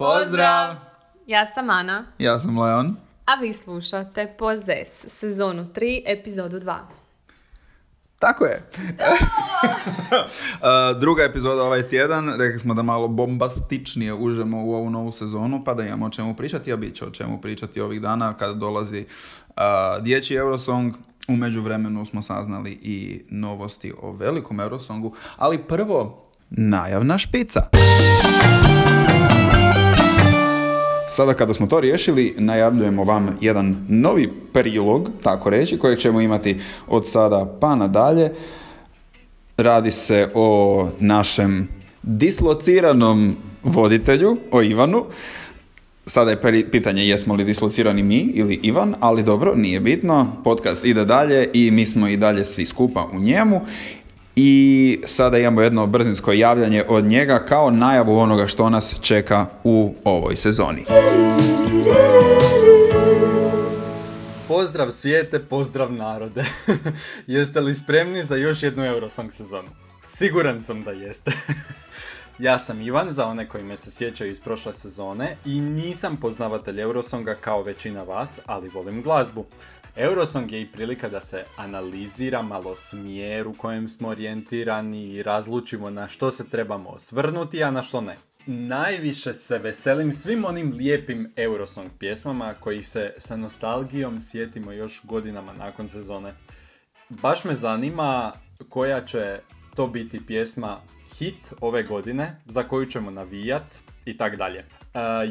Pozdrav! Ja sam Ana, Ja sam Leon. a vi slušate Pozes, sezonu 3, epizodu 2. Tako je. Druga epizoda ovaj tjedan. Rekli smo da malo bombastičnije užemo u ovu novu sezonu, pa da imamo o čemu pričati, a bit će o čemu pričati ovih dana kada dolazi uh, dječji Eurosong. U međuvremenu smo saznali i novosti o velikom Eurosongu, ali prvo najavna špica. Sada kada smo to riješili, najavljujemo vam jedan novi prilog, tako reći, kojeg ćemo imati od sada pa nadalje. Radi se o našem dislociranom voditelju, o Ivanu. Sada je pitanje jesmo li dislocirani mi ili Ivan, ali dobro, nije bitno. Podcast ide dalje i mi smo i dalje svi skupa u njemu. I sada imamo jedno brzinsko javljanje od njega kao najavu onoga što nas čeka u ovoj sezoni. Pozdrav svijete, pozdrav narode. jeste li spremni za još jednu Eurosong sezonu? Siguran sam da jeste. ja sam Ivan, za one koji me se sjećaju iz prošle sezone i nisam poznavatelj Eurosonga kao većina vas, ali volim glazbu. Eurosong je i prilika da se analizira malo smjer u kojem smo orijentirani i razlučimo na što se trebamo osvrnuti, a na što ne. Najviše se veselim svim onim lijepim Eurosong pjesmama koji se sa nostalgijom sjetimo još godinama nakon sezone. Baš me zanima koja će to biti pjesma hit ove godine, za koju ćemo navijat i tak dalje. E,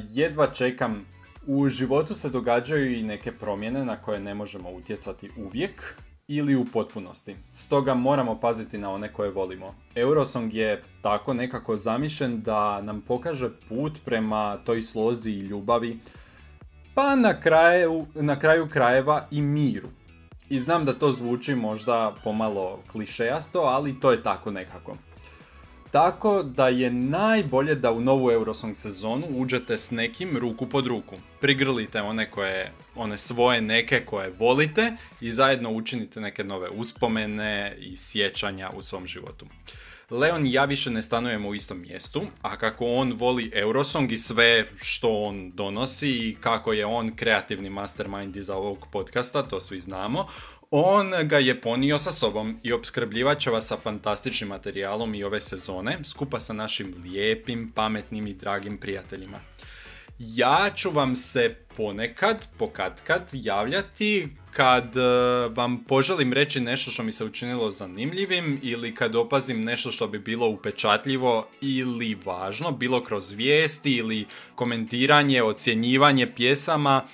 jedva čekam, u životu se događaju i neke promjene na koje ne možemo utjecati uvijek ili u potpunosti. Stoga moramo paziti na one koje volimo. Eurosong je tako nekako zamišljen da nam pokaže put prema toj slozi i ljubavi, pa na kraju, na kraju krajeva i miru. I znam da to zvuči možda pomalo klišejasto, ali to je tako nekako. Tako da je najbolje da u novu Eurosong sezonu uđete s nekim ruku pod ruku. Prigrlite one koje, one svoje neke koje volite i zajedno učinite neke nove uspomene i sjećanja u svom životu. Leon i ja više ne stanujemo u istom mjestu, a kako on voli Eurosong i sve što on donosi i kako je on kreativni mastermind iza ovog podcasta, to svi znamo, on ga je ponio sa sobom i opskrbljivat će vas sa fantastičnim materijalom i ove sezone, skupa sa našim lijepim, pametnim i dragim prijateljima. Ja ću vam se ponekad, pokatkad javljati kad e, vam poželim reći nešto što mi se učinilo zanimljivim ili kad opazim nešto što bi bilo upečatljivo ili važno, bilo kroz vijesti ili komentiranje, ocjenjivanje pjesama,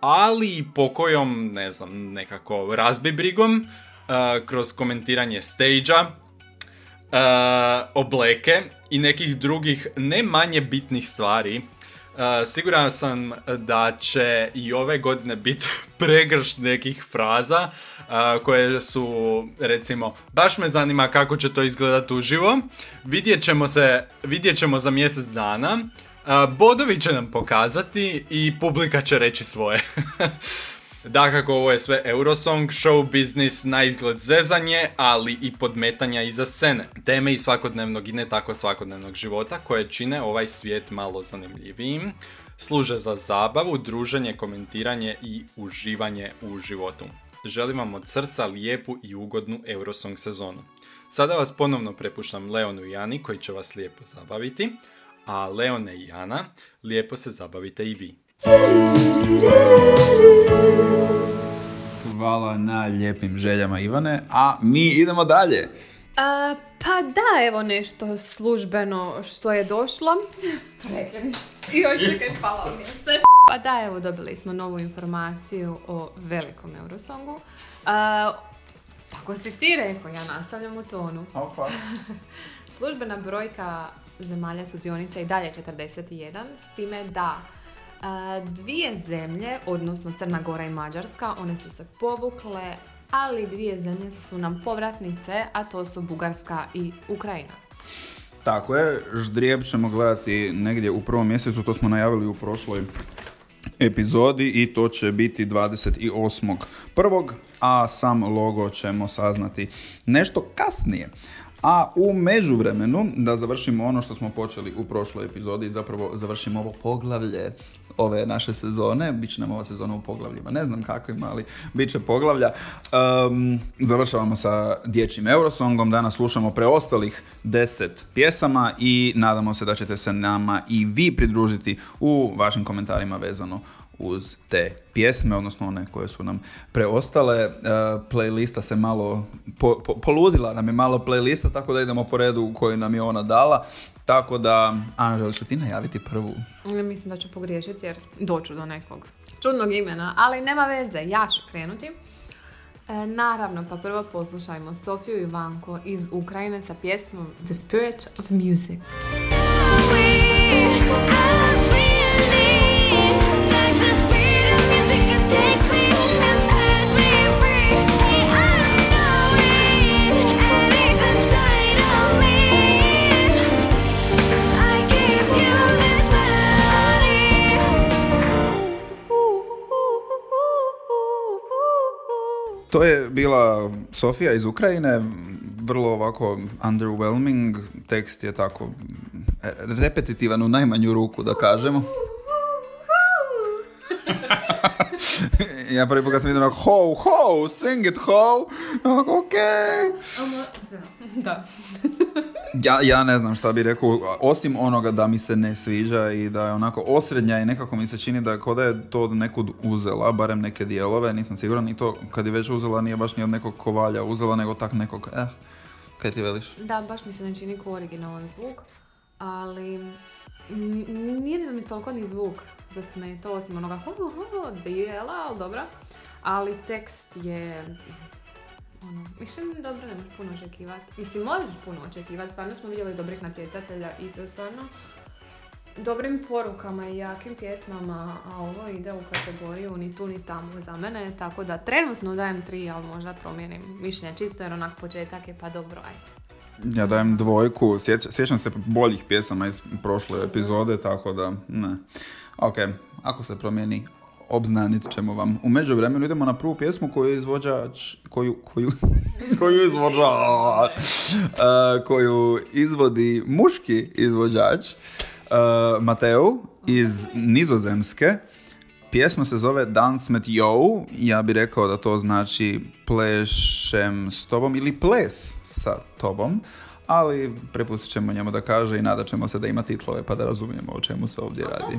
ali i pokojom, ne znam, nekako razbibrigom, e, kroz komentiranje stage obleke i nekih drugih ne manje bitnih stvari. E, siguran sam da će i ove godine biti pregršt nekih fraza e, koje su, recimo, baš me zanima kako će to izgledati uživo. Vidjet ćemo se, vidjet ćemo za mjesec dana. E, Bodovi će nam pokazati i publika će reći svoje. Dakako, ovo je sve Eurosong, show business, na izgled zezanje, ali i podmetanja iza scene. Teme i svakodnevnog i ne tako svakodnevnog života koje čine ovaj svijet malo zanimljivijim. Služe za zabavu, druženje, komentiranje i uživanje u životu. Želim vam od srca lijepu i ugodnu Eurosong sezonu. Sada vas ponovno prepuštam Leonu i Jani koji će vas lijepo zabaviti, a Leone i Jana, lijepo se zabavite i vi. Hvala na lijepim željama Ivane, a mi idemo dalje. A, pa da, evo nešto službeno što je došlo. Prekini. I očekaj, pala mi je se. Pa da, evo dobili smo novu informaciju o velikom Eurosongu. A, tako si ti rekao, ja nastavljam u tonu. Službena brojka zemalja sudionica i dalje 41, s time da dvije zemlje, odnosno Crna Gora i Mađarska, one su se povukle, ali dvije zemlje su nam povratnice, a to su Bugarska i Ukrajina. Tako je, ždrijeb ćemo gledati negdje u prvom mjesecu, to smo najavili u prošloj epizodi i to će biti 28.1. a sam logo ćemo saznati nešto kasnije. A u međuvremenu, da završimo ono što smo počeli u prošloj epizodi zapravo završimo ovo poglavlje ove naše sezone, bit će nam ova sezona u poglavljima, ne znam kakvima, ali bit će poglavlja. Um, završavamo sa dječjim Eurosongom, danas slušamo preostalih deset pjesama i nadamo se da ćete se nama i vi pridružiti u vašim komentarima vezano uz te pjesme, odnosno one koje su nam preostale. Playlista se malo, po, po- poludila nam je malo playlista, tako da idemo po redu koju nam je ona dala. Tako da, Ana, želiš li ti najaviti prvu? Ja Mislim da ću pogriješiti jer doću do nekog čudnog imena, ali nema veze, ja ću krenuti. E, naravno, pa prvo poslušajmo Sofiju Ivanko iz Ukrajine sa pjesmom The Spirit of Music. Sofija iz Ukrajine, vrlo ovako underwhelming, tekst je tako e, repetitivan u najmanju ruku, da kažemo. ja prvi put kad sam vidio onako, ho, ho, sing it, ho, onako, okej. Da. Ja, ja ne znam šta bi rekao, osim onoga da mi se ne sviđa i da je onako osrednja i nekako mi se čini da kao da je to nekud uzela, barem neke dijelove, nisam siguran i to kad je već uzela nije baš ni od nekog kovalja uzela, nego tak nekog, eh, kaj ti veliš? Da, baš mi se ne čini kao originalan zvuk, ali nije mi toliko ni zvuk zasmetao, osim onoga ho, ho, dijela, ali dobra. Ali tekst je, ono, mislim, dobro, nemaš puno očekivati. Mislim, možeš puno očekivati, stvarno smo vidjeli dobrih natjecatelja i sa stvarno dobrim porukama i jakim pjesmama, a ovo ide u kategoriju ni tu ni tamo za mene, tako da trenutno dajem tri, ali možda promijenim mišljenje čisto jer onak početak je pa dobro, ajde. Ja dajem dvojku, Sjeć- sjećam se boljih pjesama iz prošle epizode, tako da ne. Ok, ako se promijeni, obznanit ćemo vam. U međuvremenu idemo na prvu pjesmu koju je izvođač, koju, koju, koju izvođač, eh, koju izvodi muški izvođač, uh, Mateu iz Nizozemske. Pjesma se zove Dance met jou, ja bih rekao da to znači plešem s tobom ili ples sa tobom, ali prepustit ćemo njemu da kaže i nadat ćemo se da ima titlove pa da razumijemo o čemu se ovdje radi.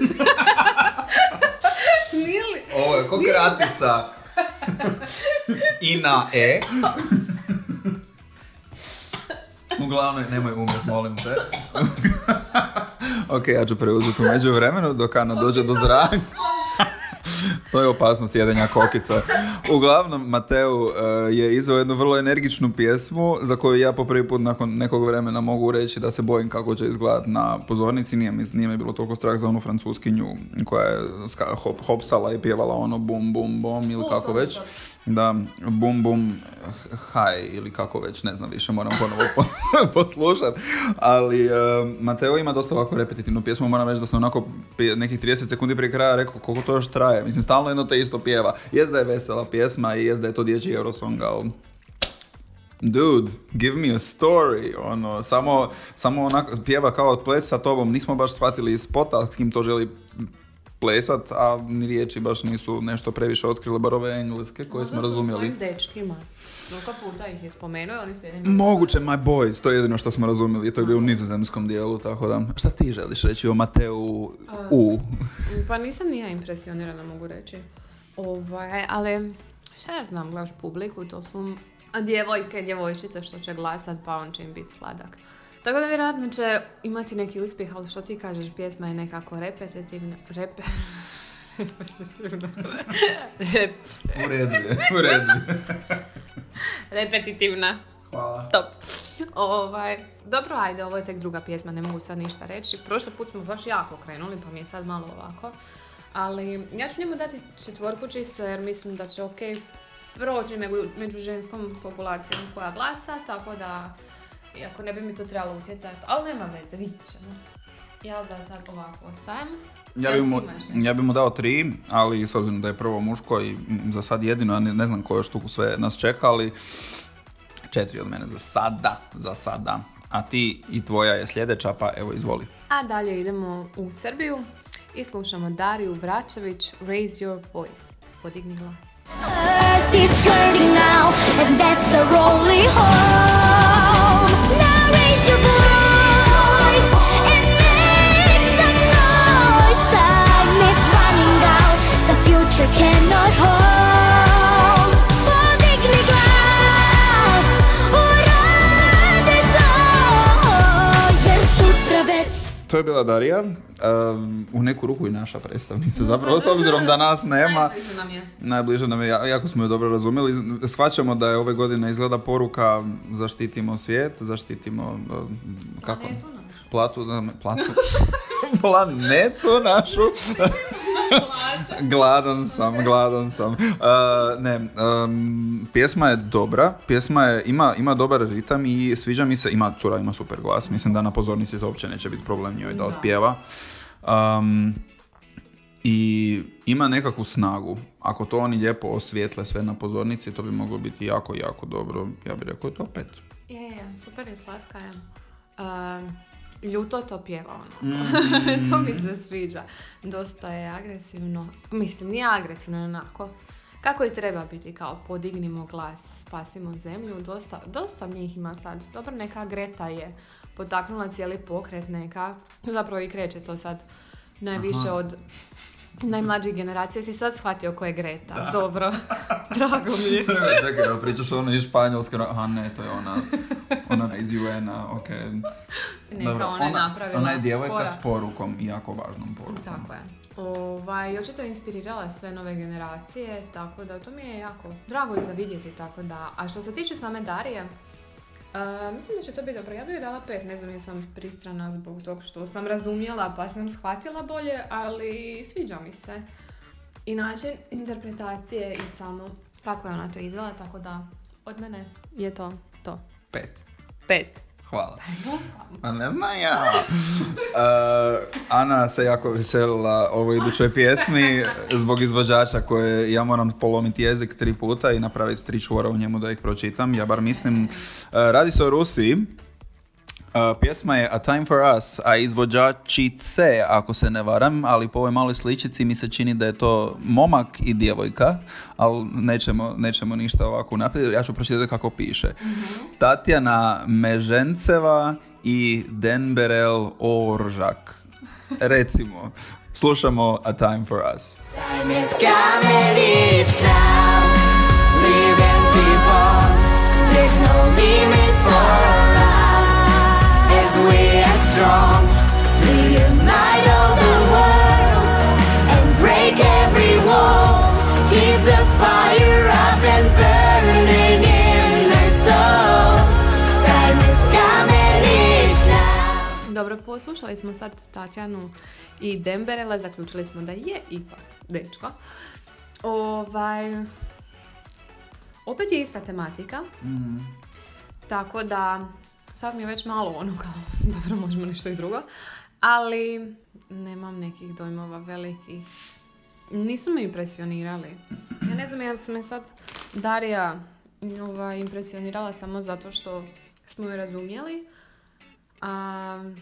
Nije li? Ovo je ko kratica. I na E. Uglavnom, nemoj umjet, molim te. ok, ja ću preuzeti u međuvremenu dok Ana dođe do zraka. to je opasnost jedenja kokica. Uglavnom, Mateu eh, je izveo jednu vrlo energičnu pjesmu za koju ja po prvi put nakon nekog vremena mogu reći da se bojim kako će izgledat na pozornici. Nije mi, nije mi bilo toliko strah za onu francuskinju koja je hop, hopsala i pjevala ono bum bum bum ili kako već. Da, bum bum haj ili kako već, ne znam više, moram ponovo po, poslušat. Ali eh, Mateo ima dosta ovako repetitivnu pjesmu, moram reći da sam onako nekih 30 sekundi prije kraja rekao koliko to još traje. Mislim, stalno jedno te isto pjeva. Jest je vesela pjesma i jest je to dječji Eurosong, ali Dude, give me a story, ono, samo, samo onako pjeva kao ples sa tobom, nismo baš shvatili spota s kim to želi plesat, a ni riječi baš nisu nešto previše otkrile, bar ove engleske koje smo razumjeli. Svojim dečkima. Mnogo puta ih je spomenuo oni su jedini. Moguće, my boys, to je jedino što smo razumjeli, i to je bilo u nizozemskom dijelu, tako da... Šta ti želiš reći o Mateu U? Pa nisam ni ja impresionirana, mogu reći. Ovaj, ali šta ja znam, gledaš publiku, to su djevojke, djevojčice što će glasat, pa on će im biti sladak. Tako da vjerojatno će imati neki uspjeh, ali što ti kažeš, pjesma je nekako repetitivna, repe... Rep- U redu je, u redu je. repetitivna. Hvala. Top. Ovaj, dobro, ajde, ovo je tek druga pjesma, ne mogu sad ništa reći. Prošli put smo baš jako krenuli, pa mi je sad malo ovako. Ali ja ću njemu dati četvorku čisto jer mislim da će ok proći među, među ženskom populacijom koja glasa, tako da, iako ne bi mi to trebalo utjecati, ali nema veze, vidjet ćemo. Ja za sad ovako ostajem. Ja bi, mu, ja bi mu dao tri, ali s obzirom da je prvo muško i za sad jedino, ja ne, ne znam koju štuku sve nas čeka, ali četiri od mene za sada, za sada. A ti i tvoja je sljedeća, pa evo izvoli. A dalje idemo u Srbiju i slušamo Dariju Vračević, Raise Your Voice. Podigni glas. Earth is hurting now, and that's our only home. Cannot hold. Podigni glas, uradi to, jer sutra već To je bila Darija, um, u neku ruku i naša predstavnica, zapravo s obzirom da nas nema. Najbliže nam je. Najbliže nam je, ja- jako smo je dobro razumjeli. Shvaćamo da je ove godine izgleda poruka zaštitimo svijet, zaštitimo, um, kako? Planetu našu. Platu, platu. Planetu našu. gladan sam, gladan sam. Uh, ne, um, pjesma je dobra, pjesma je, ima, ima dobar ritam i sviđa mi se, ima cura, ima super glas. Mislim da na pozornici to uopće neće biti problem njoj da otpjeva. Um, i ima nekakvu snagu. Ako to oni lijepo osvijetle sve na pozornici, to bi moglo biti jako, jako dobro. Ja bih rekao to pet. Je, je, super je, slatka je. Um, ljuto to pjeva ono. Mm. to mi se sviđa. Dosta je agresivno. Mislim, nije agresivno onako. Kako i treba biti, kao podignimo glas, spasimo zemlju. Dosta, dosta njih ima sad. Dobro, neka Greta je potaknula cijeli pokret, neka. Zapravo i kreće to sad najviše od najmlađih generacija. Si sad shvatio ko je Greta. Dobro, drago mi je. Čekaj, da pričaš ono iz Španjolske, aha ne, to je ona, ona iz UN-a, ok. Neka ona je napravila Ona je djevojka korak. s porukom, jako važnom porukom. Tako je. Ovaj, očito je inspirirala sve nove generacije, tako da to mi je jako drago i za vidjeti, tako da. A što se tiče same Darije, mislim da će to biti dobro. Ja bih joj dala pet, ne znam jesam pristrana zbog tog što sam razumjela pa sam shvatila bolje, ali sviđa mi se. I način interpretacije i samo kako je ona to izvela, tako da od mene je to to. Pet. Pet. Hvala. Pa ne znam ja. Uh, Ana se jako veselila ovoj idućoj pjesmi zbog izvođača koje ja moram polomiti jezik tri puta i napraviti tri čvora u njemu da ih pročitam. Ja bar mislim, uh, radi se o Rusiji. Uh, pjesma je A Time for Us, a izvođačice, ako se ne varam, ali po ovoj maloj sličici mi se čini da je to momak i djevojka, ali nećemo, nećemo ništa ovako naprijed, ja ću pročitati kako piše. Tatjana Meženceva i Denberel Oržak. Recimo, slušamo A Time for Us. Time is coming, it's now. Living people, there's no limit for us. As we are strong, to unite all the world and break every wall. Keep the fire up and burning in their souls. Time is coming, it's now. Dobro, poslušali smo sad Tatjanu i Demberele, zaključili smo da je ipak dečko. Ovaj, opet je ista tematika, tako da sad mi je već malo ono kao, dobro, možemo nešto i drugo, ali nemam nekih dojmova velikih. Nisu me impresionirali. Ja ne znam jel su me sad Darija ovaj, impresionirala samo zato što smo je razumjeli, a,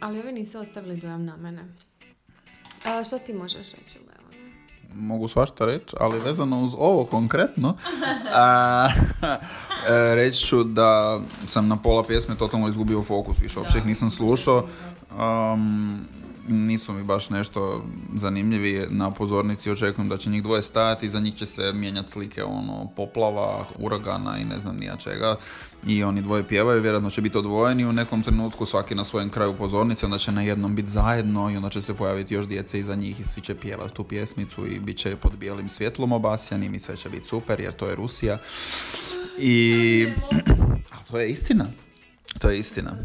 ali ovi nisu ostavili dojam na mene. A, što ti možeš reći? Mogu svašta reći, ali vezano uz ovo konkretno, a, e, reći ću da sam na pola pjesme totalno izgubio fokus, više uopće ih nisam slušao. Um, nisu mi baš nešto zanimljivi na pozornici, očekujem da će njih dvoje stajati, za njih će se mijenjati slike ono, poplava, uragana i ne znam nija čega. I oni dvoje pjevaju, vjerojatno će biti odvojeni u nekom trenutku, svaki na svojem kraju pozornice, onda će na jednom biti zajedno i onda će se pojaviti još djece iza njih i svi će pjevati tu pjesmicu i bit će pod bijelim svjetlom obasjanim i sve će biti super jer to je Rusija. I... A to je istina. To je istina.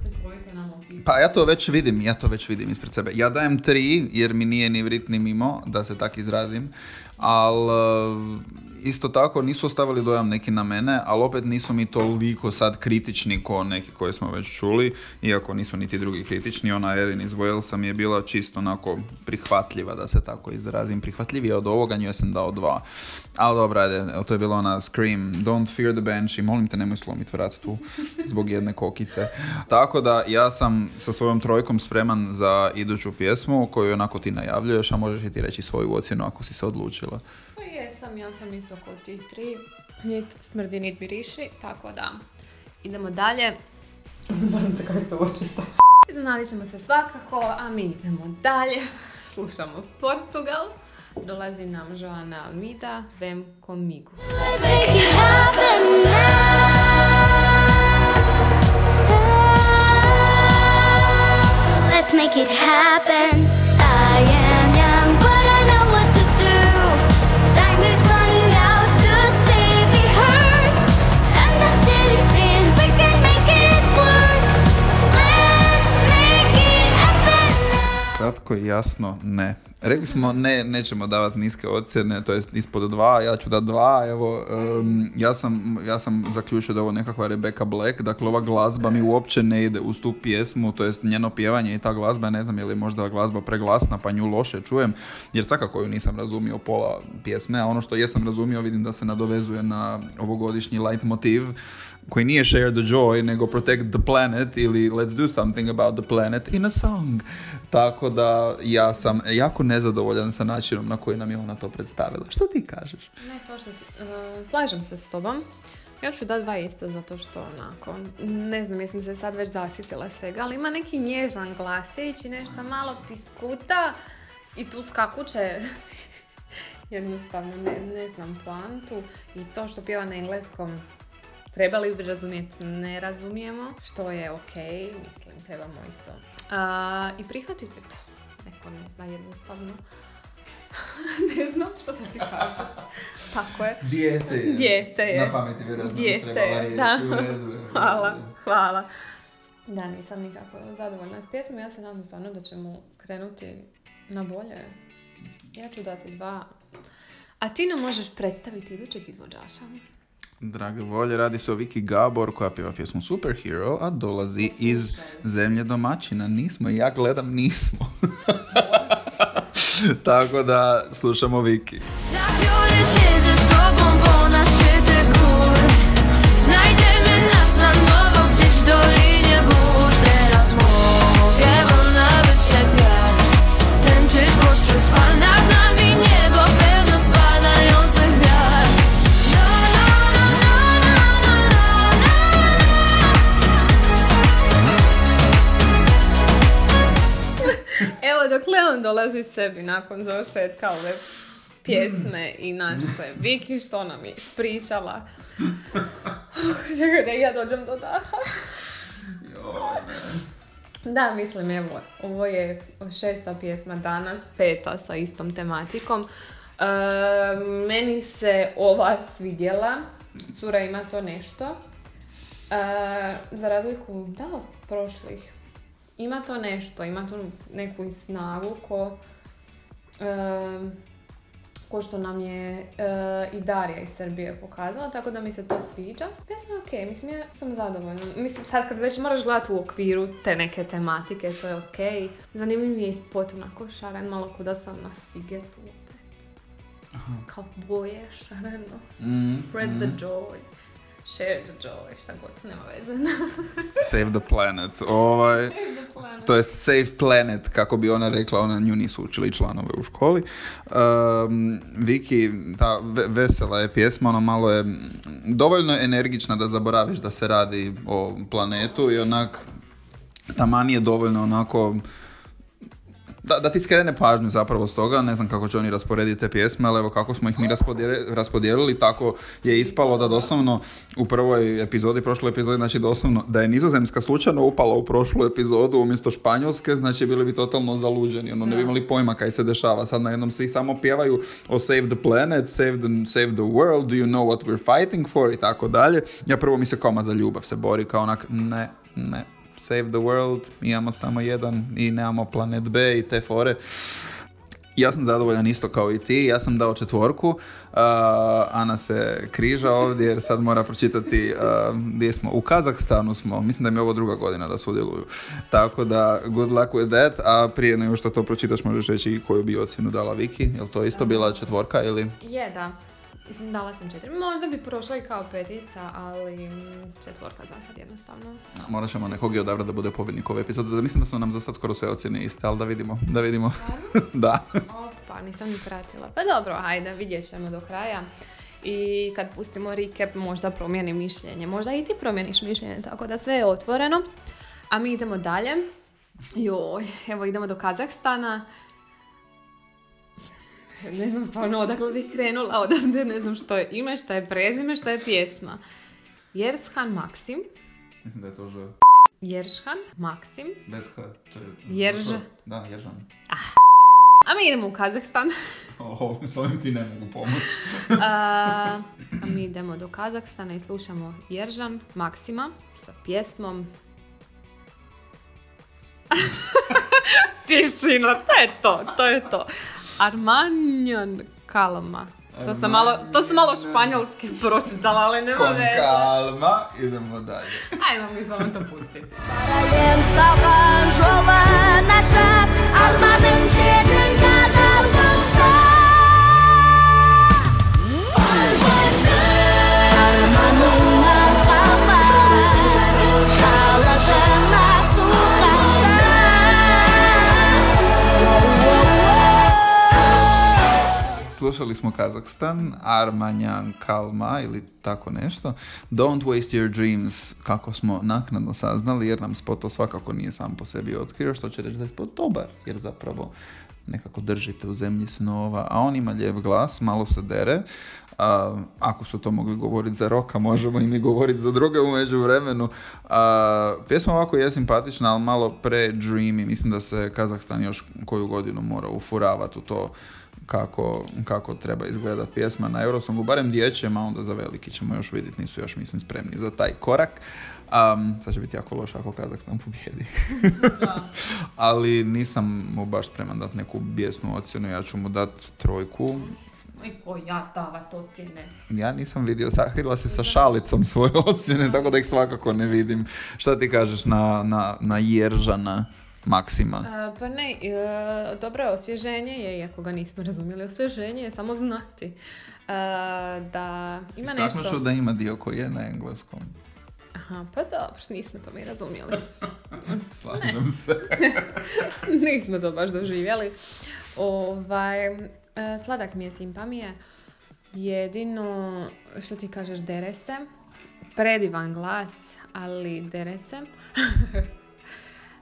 Pa ja to već vidim, ja to već vidim ispred sebe. Ja dajem tri, jer mi nije ni vrit ni mimo, da se tak izrazim, ali isto tako nisu ostavili dojam neki na mene, ali opet nisu mi toliko sad kritični ko neki koje smo već čuli, iako nisu niti drugi kritični. Ona Erin iz Walesa mi je bila čisto onako prihvatljiva, da se tako izrazim. Prihvatljivija od ovoga, njoj sam dao dva. Ali dobro, ajde, to je bila ona Scream, Don't Fear the Banshee, molim te nemoj slomit vrat tu zbog jedne kokice. Tako da ja sam sa svojom trojkom spreman za iduću pjesmu koju onako ti najavljuješ, a možeš i ti reći svoju ocjenu ako si se odlučila. Pa jesam, ja sam isto kod tih tri. Nit smrdi, nit miriši, tako da idemo dalje. Moram te se očita. Iznenadit ćemo se svakako, a mi idemo dalje. Slušamo Portugal. Dolazi nam Joana Almida, Vem comigo. Let's make it happen now. Let's make it happen. I jasno, ne. Rekli smo ne, nećemo davati niske ocjene, to jest ispod dva, ja ću dati dva, evo, em, ja, sam, ja sam zaključio da ovo nekakva Rebecca Black, dakle ova glazba mi uopće ne ide uz tu pjesmu, to jest njeno pjevanje i ta glazba, ne znam je li možda glazba preglasna pa nju loše čujem, jer svakako ju nisam razumio pola pjesme, a ono što jesam razumio vidim da se nadovezuje na ovogodišnji light motiv, koji nije share the joy, nego protect the planet ili let's do something about the planet in a song. Tako da ja sam jako nezadovoljan sa načinom na koji nam je ona to predstavila. Što ti kažeš? Ne, to što, e, slažem se s tobom. Ja ću dati dva isto zato što onako, ne znam jesam se sad već zasitila svega, ali ima neki nježan glasić i nešto malo piskuta i tu skakuće. Jednostavno ne, ne znam poantu i to što pjeva na engleskom trebali bi razumjeti, ne razumijemo, što je ok, mislim, trebamo isto. A, I prihvatite to. Neko ne zna jednostavno. ne znam što da ti kažem. Tako je. Dijete je. Dijete je. Na pameti vjerojatno Dijete je, da. u redu je. Hvala, hvala. Da, nisam nikako zadovoljna s pjesmom. Ja se nadam stvarno da ćemo krenuti na bolje. Ja ću dati dva. A ti nam možeš predstaviti idućeg izvođača. Drage volje, radi se o Viki Gabor koja pjeva pjesmu Superhero, a dolazi iz zemlje domaćina. Nismo, ja gledam nismo. Tako da slušamo Viki. Dolazi sebi nakon završetka ove pjesme i naše Viki što nam je ispričala. Čekaj da ja dođem do daha. Da, mislim, evo, ovo je šesta pjesma danas, peta sa istom tematikom. E, meni se ova svidjela, cura ima to nešto. E, za razliku, da, od prošlih. Ima to nešto, ima tu neku snagu ko, e, ko što nam je e, i Darija iz Srbije pokazala, tako da mi se to sviđa. Pjesma je okej, mislim, ja sam zadovoljna. Mislim, sad kad već moraš gledati u okviru te neke tematike, to je okej. Zanimljiv je i spot onako šaren, malo kuda sam na Sigetu opet. Kao boje, šareno. Spread the joy. Share the joy, šta god, nema veze. Save the planet. Ovaj, to jest Save Planet, kako bi ona rekla, ona nju nisu učili članove u školi. Um, Viki, ta ve- vesela je pjesma, ona malo je dovoljno je energična da zaboraviš da se radi o planetu i onak taman je dovoljno onako da, da ti skrene pažnju zapravo s toga, ne znam kako će oni rasporediti te pjesme, ali evo kako smo ih mi raspodijeli, raspodijelili, tako je ispalo da doslovno u prvoj epizodi, prošloj epizodi, znači doslovno da je nizozemska slučajno upala u prošlu epizodu umjesto španjolske, znači bili bi totalno zaluđeni, ono ne bi imali pojma kaj se dešava, sad najednom svi samo pjevaju o save the planet, save the, save the world, do you know what we're fighting for? I tako dalje. Ja prvo mi se koma za ljubav se bori, kao onak, ne, ne, save the world, imamo samo jedan i nemamo planet B i te fore. Ja sam zadovoljan isto kao i ti, ja sam dao četvorku, uh, Ana se križa ovdje jer sad mora pročitati uh, gdje smo, u Kazahstanu smo, mislim da mi je ovo druga godina da sudjeluju, tako da good luck with that, a prije nego što to pročitaš možeš reći koju bi ocjenu dala Viki, jel to isto bila četvorka ili? Je, da. Dala sam četiri. Možda bi prošla i kao petica, ali mm, četvorka za sad jednostavno. Morat ćemo nekog i odabrati da bude pobjednik ove epizode, da mislim da su nam za sad skoro sve ocjene iste, ali da vidimo, da vidimo, da. Opa, nisam ni pratila. Pa dobro, hajde, vidjet ćemo do kraja. I kad pustimo recap, možda promijeni mišljenje. Možda i ti promijeniš mišljenje, tako da sve je otvoreno. A mi idemo dalje. Joj, evo idemo do Kazahstana. Ne znam stvarno odakle bih krenula odavde, ne znam što je ime, šta je prezime, šta je pjesma. Jershan Maksim. Mislim da je to že Jeršhan Maksim. bez H. Jerž. Da, Jeržan. A mi idemo u Kazahstan. O, s ovim ti ne mogu pomoći. A, a mi idemo do Kazahstana i slušamo Jeržan Maksima sa pjesmom tišina, to je to, to je to. Armanjon Kalma. To sam malo, to sam malo španjolski pročitala, ali nema Kon veze. kalma, idemo dalje. Ajmo mi samo to pustiti. Paralem sa banžola naša, almanem sjedenka na Slušali smo Kazahstan, Armanjan Kalma ili tako nešto. Don't waste your dreams, kako smo naknadno saznali, jer nam spot to svakako nije sam po sebi otkrio, što će reći da je spot dobar, jer zapravo nekako držite u zemlji snova, a on ima lijep glas, malo se dere. A, ako su to mogli govoriti za roka, možemo i mi govoriti za druge u međuvremenu. A, pjesma ovako je simpatična, ali malo pre dreamy. Mislim da se Kazahstan još koju godinu mora ufuravati u to kako, kako treba izgledat pjesma na Eurosongu, barem dječjem, a onda za veliki ćemo još vidjeti, nisu još mislim spremni za taj korak. Um, sad će biti jako loše ako Kazahstan pobjedi. Ali nisam mu baš spreman dati neku bijesnu ocjenu, ja ću mu dati trojku. I ko ja davat ocjene. Ja nisam vidio, sakrila se sa šalicom svoje ocjene, tako da ih svakako ne vidim. Šta ti kažeš na, na, na Jeržana Maksima? A, pa ne, e, dobro osvježenje je, iako ga nismo razumjeli, osvježenje je samo znati. A, da ima Istaknut nešto... ću da ima dio koji je na engleskom. Aha, pa dobro, nismo to mi razumjeli. Slažem se. nismo to baš doživjeli. Ovaj, e, sladak mi je, simpa mi je. Jedino, što ti kažeš, dere se. Predivan glas, ali dere se.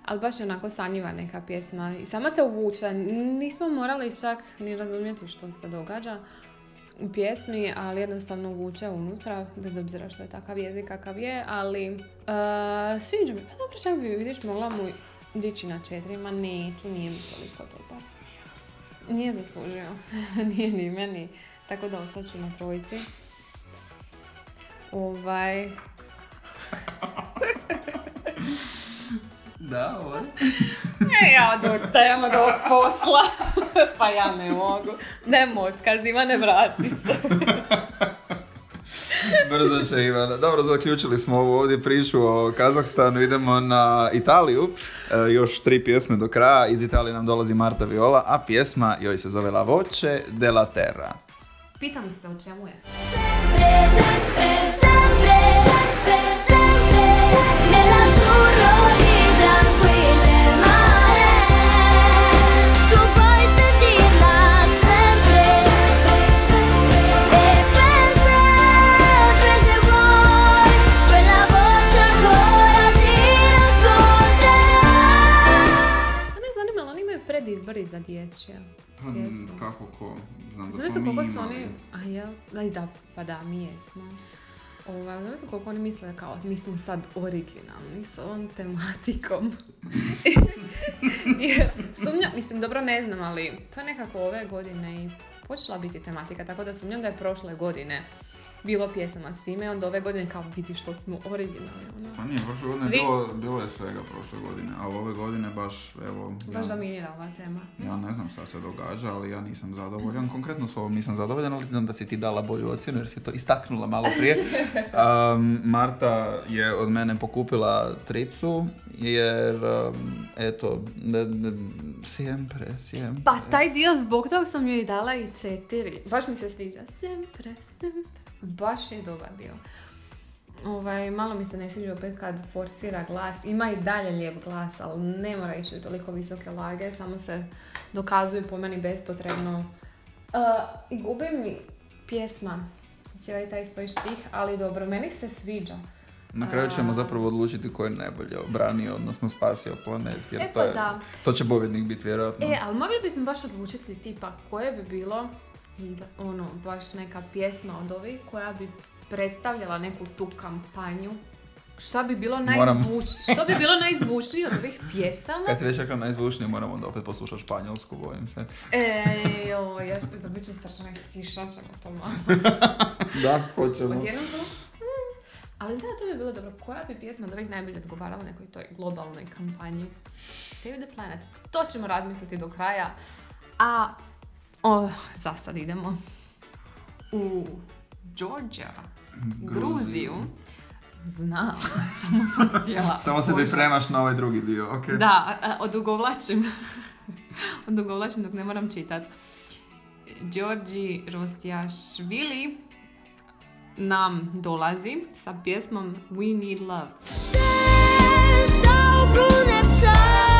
ali baš je onako sanjiva neka pjesma. I sama te uvuče. Nismo morali čak ni razumjeti što se događa u pjesmi, ali jednostavno uvuče unutra, bez obzira što je takav jezik kakav je, ali uh, sviđa mi. Pa dobro, čak bi vidiš mogla mu dići na četiri, ma neću, nije mi toliko dobar. Nije zaslužio, nije ni meni, tako da ostat ću na trojici. Ovaj, Da, ovo E, ja odustajem od ovog posla. pa ja ne mogu. Nemo otkaz, Ivane, vrati se. Brzo će Ivana. Dobro, zaključili smo ovu ovdje priču o Kazahstanu. Idemo na Italiju. E, još tri pjesme do kraja. Iz Italije nam dolazi Marta Viola, a pjesma joj se zove La Voce della Terra. Pitam se o čemu je. Za dječje pjesmu. kako ko? Znam Zamislite koliko su oni... A jel? Aj da, pa da, mi jesmo. Ovaj, zamislite koliko oni misle kao mi smo sad originalni s ovom tematikom. Jer, sumnjam, mislim, dobro ne znam, ali to je nekako ove godine i počela biti tematika, tako da sumnjam da je prošle godine bilo pjesama s time, onda ove godine kao vidi što smo originalni. Ono. Pa nije, prošle godine Svi- bilo, bilo je svega prošle godine, ali ove godine baš, evo... Baš ja, dominira ova tema. ja ne znam šta se događa, ali ja nisam zadovoljan. Konkretno s ovom nisam zadovoljan, ali znam da si ti dala bolju ocjenu jer si to istaknula malo prije. Um, Marta je od mene pokupila tricu, jer, um, eto, ne, ne, siempre, siempre. Pa taj dio, zbog toga sam joj dala i četiri. Baš mi se sviđa. Sempre, sempre. Baš je dobar bio. Ovaj, malo mi se ne sviđa opet kad forsira glas. Ima i dalje lijep glas, ali ne mora ići u toliko visoke lage. Samo se dokazuju po meni bespotrebno. Uh, I gubi mi pjesma cijeli taj svoj štih, ali dobro, meni se sviđa. Na kraju ćemo A. zapravo odlučiti ko je najbolje obranio, odnosno spasio planet, jer E, to, pa je, da. to će pobjednik biti vjerojatno. E, ali mogli bismo baš odlučiti tipa koje bi bilo ono, baš neka pjesma od ovih koja bi predstavljala neku tu kampanju. Šta bi bilo najzvučnije? Što bi bilo najzvučnije od ovih pjesama? Kad si već rekla najzvučnije, moramo onda opet poslušati španjolsku, bojim se. E, joj, ja dobit ću srčanak stišača to malo. Da, hoćemo. Odjednom to... mm. Ali da, to bi bilo dobro. Koja bi pjesma od ovih najbolje odgovarala nekoj toj globalnoj kampanji? Save the planet. To ćemo razmisliti do kraja. A, o, za sad idemo u Georgia, Gruziju. Znam, samo sam htjela. Samo se pripremaš na ovaj drugi dio, ok? Da, odugovlačim. odugovlačim dok ne moram čitat. Đorđi Rostijašvili nam dolazi sa pjesmom We Need Love. Stau brunețați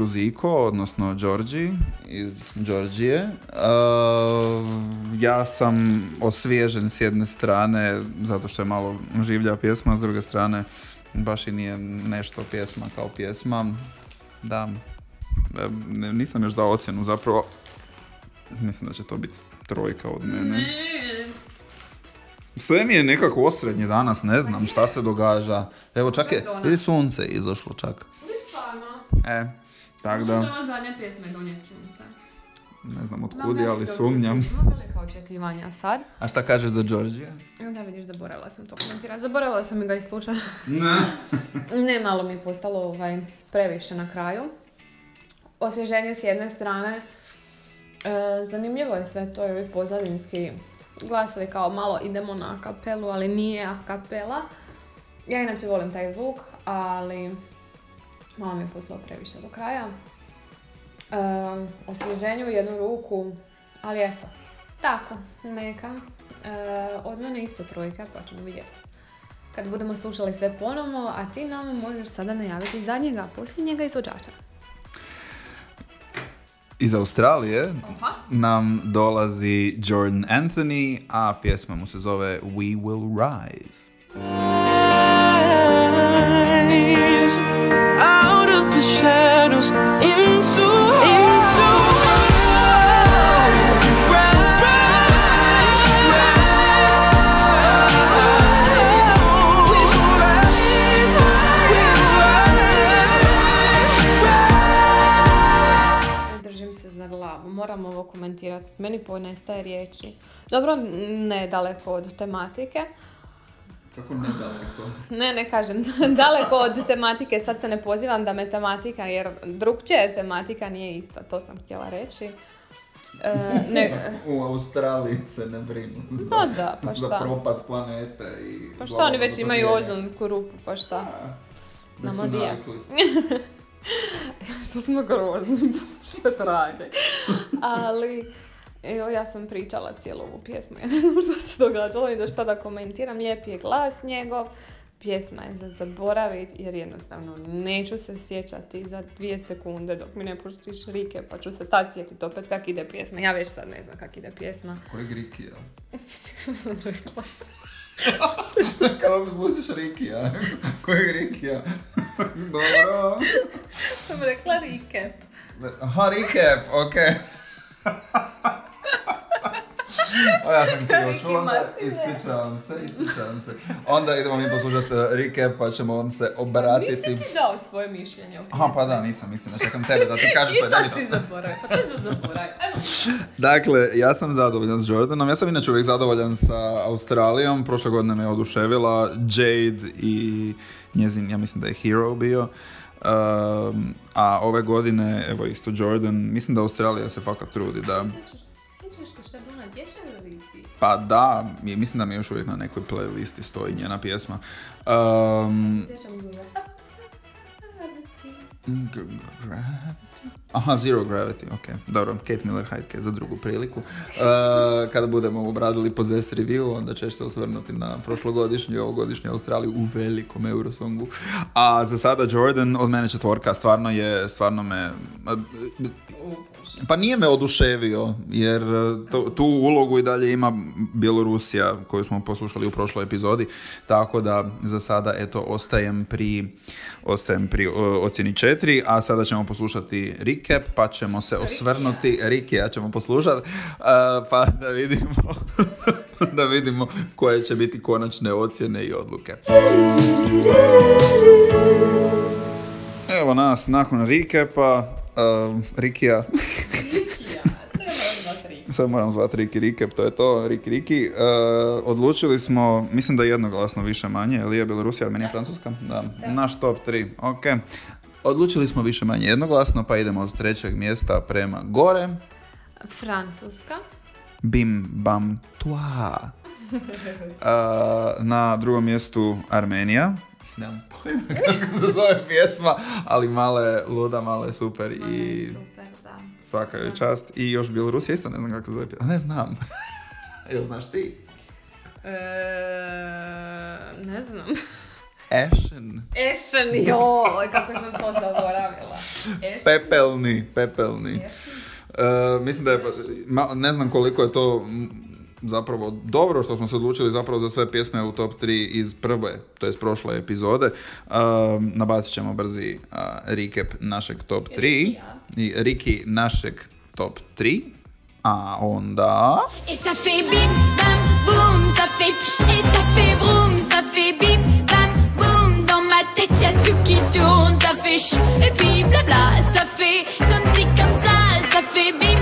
Gruziko, odnosno Đorđi iz Đorđije. Uh, ja sam osvježen s jedne strane, zato što je malo življa pjesma, s druge strane baš i nije nešto pjesma kao pjesma. Da, e, nisam još dao ocjenu zapravo. Mislim da će to biti trojka od mene. Sve mi je nekako osrednje danas, ne znam šta se događa. Evo čak je, vidi sunce izašlo čak. E, tak da, ova zadnja pjesma je ne znam otkud je, ali sumnjam. Imam velika očekivanja sad. A šta kažeš za Georgije? Da vidiš, zaboravila sam to komentirati. Zaboravila sam i ga i slušati. Ne. Ne, malo mi je postalo ovaj, previše na kraju. Osvježenje s jedne strane. E, zanimljivo je sve to i ovi pozadinski glasovi kao malo idemo na kapelu, ali nije a kapela. Ja inače volim taj zvuk, ali malo mi je postalo previše do kraja. E, osvježenje u jednu ruku, ali eto, tako, neka. E, od mene isto trojka, pa ćemo vidjeti kad budemo slušali sve ponovno, a ti nam možeš sada najaviti zadnjega, posljednjega izvođača. Iz Australije Oha. nam dolazi Jordan Anthony, a pjesma mu se zove We Will Rise. Shadows into into moram ovo komentirati. Meni ponestaje riječi. Dobro, ne daleko od tematike. Kako nedaleko? Ne, ne kažem daleko od tematike, sad se ne pozivam da me tematika, jer drugčije tematika nije ista, to sam htjela reći. E, ne, U Australiji se ne brinu za, Pa da, pa za šta? propast planete i... pa što oni već imaju ozonsku rupu, pa šta? A, Znamo di je. što smo grozni, što trage. Ali, evo, ja sam pričala cijelu ovu pjesmu, ja ne znam što se događalo i da šta da komentiram. Lijep je glas njegov, pjesma je za zaboraviti jer jednostavno neću se sjećati za dvije sekunde dok mi ne puštiš rike pa ću se tad sjetiti opet kak ide pjesma. Ja već sad ne znam kak ide pjesma. Koji Grikija? Što sam rekla? Kada mi pustiš Rikija? Koji Rikija? Dobro. sam rekla rike. Aha, recap, ok. O, ja sam krivo čuo, onda ispričavam se, ispričavam se. Onda idemo mi poslušati uh, recap, pa ćemo vam se obratiti. Nisi ti dao svoje mišljenje o Aha, pa da, nisam, mislim čekam tebe da ti kažeš I svoje. to daj mi si zaboravio, pa to zaboravio. Ajmo. Dakle, ja sam zadovoljan s Jordanom. Ja sam inače uvijek zadovoljan sa Australijom. Prošle godine me oduševila Jade i njezin, ja mislim da je Hero bio. Um, a ove godine, evo isto Jordan, mislim da Australija se fakat trudi da... Pa da, mi- mislim da mi još uvijek na nekoj playlisti stoji njena pjesma. Um? Aha, Zero Gravity, ok. Dobro, Kate Miller Heidke za drugu priliku. Uh, kada budemo obradili Possess Review, onda ćeš se osvrnuti na prošlogodišnju i ovogodišnju Australiju u velikom Eurosongu. A za sada Jordan, od mene četvorka, stvarno je, stvarno me... Pa nije me oduševio, jer uh, to- tu ulogu i dalje ima Bjelorusija koju smo poslušali u prošloj epizodi, tako da za sada eto ostajem pri, ostajem pri uh, ocjeni četiri, a sada ćemo poslušati recap, pa ćemo se osvrnuti, Rikija ćemo poslušati, uh, pa da vidimo, da vidimo koje će biti konačne ocjene i odluke. Evo nas nakon recapa, uh, Rikija, sad moram zvati Riki Rikep, to je to, Riki Riki. E, odlučili smo, mislim da je jednoglasno više manje, je li je Belorusija, Armenija, Francuska? Da. Naš top 3, ok. Odlučili smo više manje jednoglasno, pa idemo od trećeg mjesta prema gore. Francuska. Bim bam tua. E, na drugom mjestu Armenija. Nemam pojma kako se zove pjesma, ali male, luda, male, super i Super, da. svaka joj čast. I još Bjelorusija isto ne znam kako se zove pjesma. Ne znam. Jel znaš ti? E, ne znam. Ashen. Ešen, joj, kako sam to zaboravila. Ešen. Pepelni, pepelni. E, mislim da je, ma- ne znam koliko je to zapravo dobro što smo se odlučili zapravo za sve pjesme u top 3 iz prve, to jest prošle epizode. E, nabacit ćemo brzi a, recap našeg top 3. Rikija. I Riki našeg top 3. A onda... Et ça fait bim bam boum, ça fait pch et ça fait vroom, ça fait bim bam boum. Dans ma tête y a tout qui tourne, ça fait ch et puis blabla, ça fait comme si comme ça, ça fait bim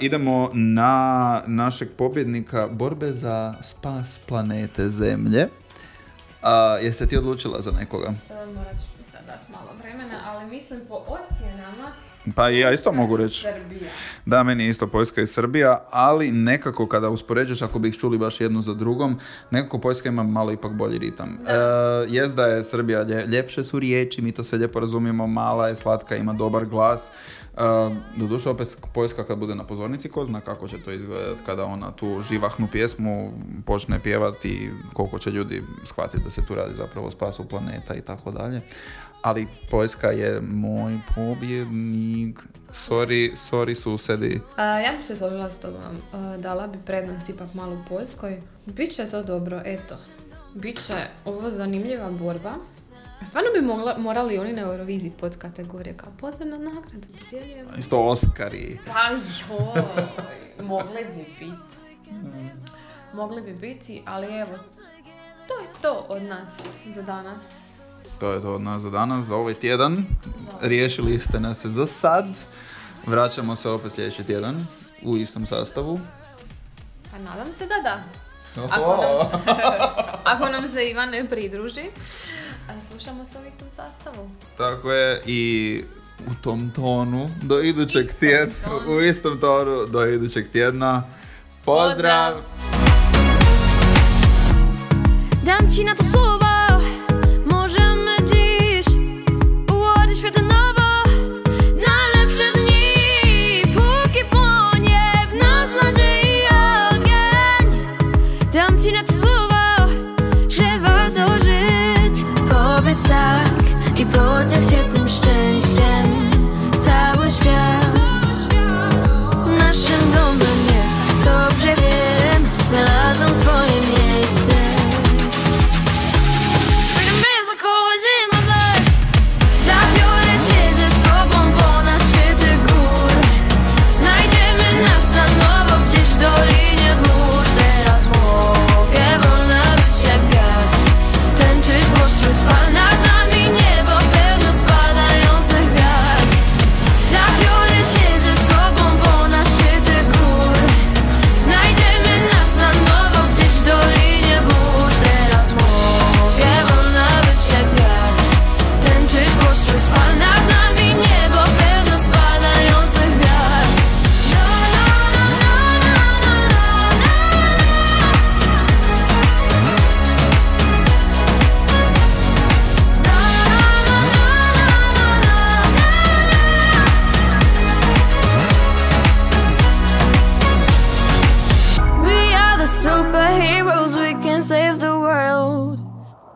idemo na našeg pobjednika borbe za spas planete Zemlje. A, jeste ti odlučila za nekoga? E, Morat ćeš mi sad dati malo vremena, ali mislim po ocjenama Pa i ja isto mogu reći. Srbija. Da, meni je isto Poljska i Srbija, ali nekako kada uspoređuješ, ako bi ih čuli baš jednu za drugom, nekako Poljska ima malo ipak bolji ritam. E, jest da je Srbija lje- ljepše su riječi, mi to sve lijepo razumijemo, mala je, slatka, ima dobar glas. E, doduše opet Poljska kad bude na pozornici, ko zna kako će to izgledati kada ona tu živahnu pjesmu počne pjevati, koliko će ljudi shvatiti da se tu radi zapravo o spasu planeta i tako dalje. Ali Poljska je moj pobjednik. Sorry, sorry susedi. A, ja bih se složila s tobom. Dala bi prednost ipak malo u Poljskoj. Biće to dobro, eto. Biće ovo zanimljiva borba. Stvarno bi mogla, morali oni na Euroviziji pod kategorije kao posebna nagrada. Isto Oskari. Pa joj, mogli bi biti. Mogli bi biti, ali evo, to je to od nas za danas. To je to od nas za danas, za ovaj tjedan. Riješili ste nas za sad. Vraćamo se opet sljedeći tjedan u istom sastavu. Pa nadam se da da. Ako nam, ako nam se Ivan ne pridruži. A slušamo se u istom sastavu. Tako je i u tom tonu do idućeg tjedna, u istom tonu do idućeg tjedna. Pozdrav! Dam ci na to słowo Powiedz tak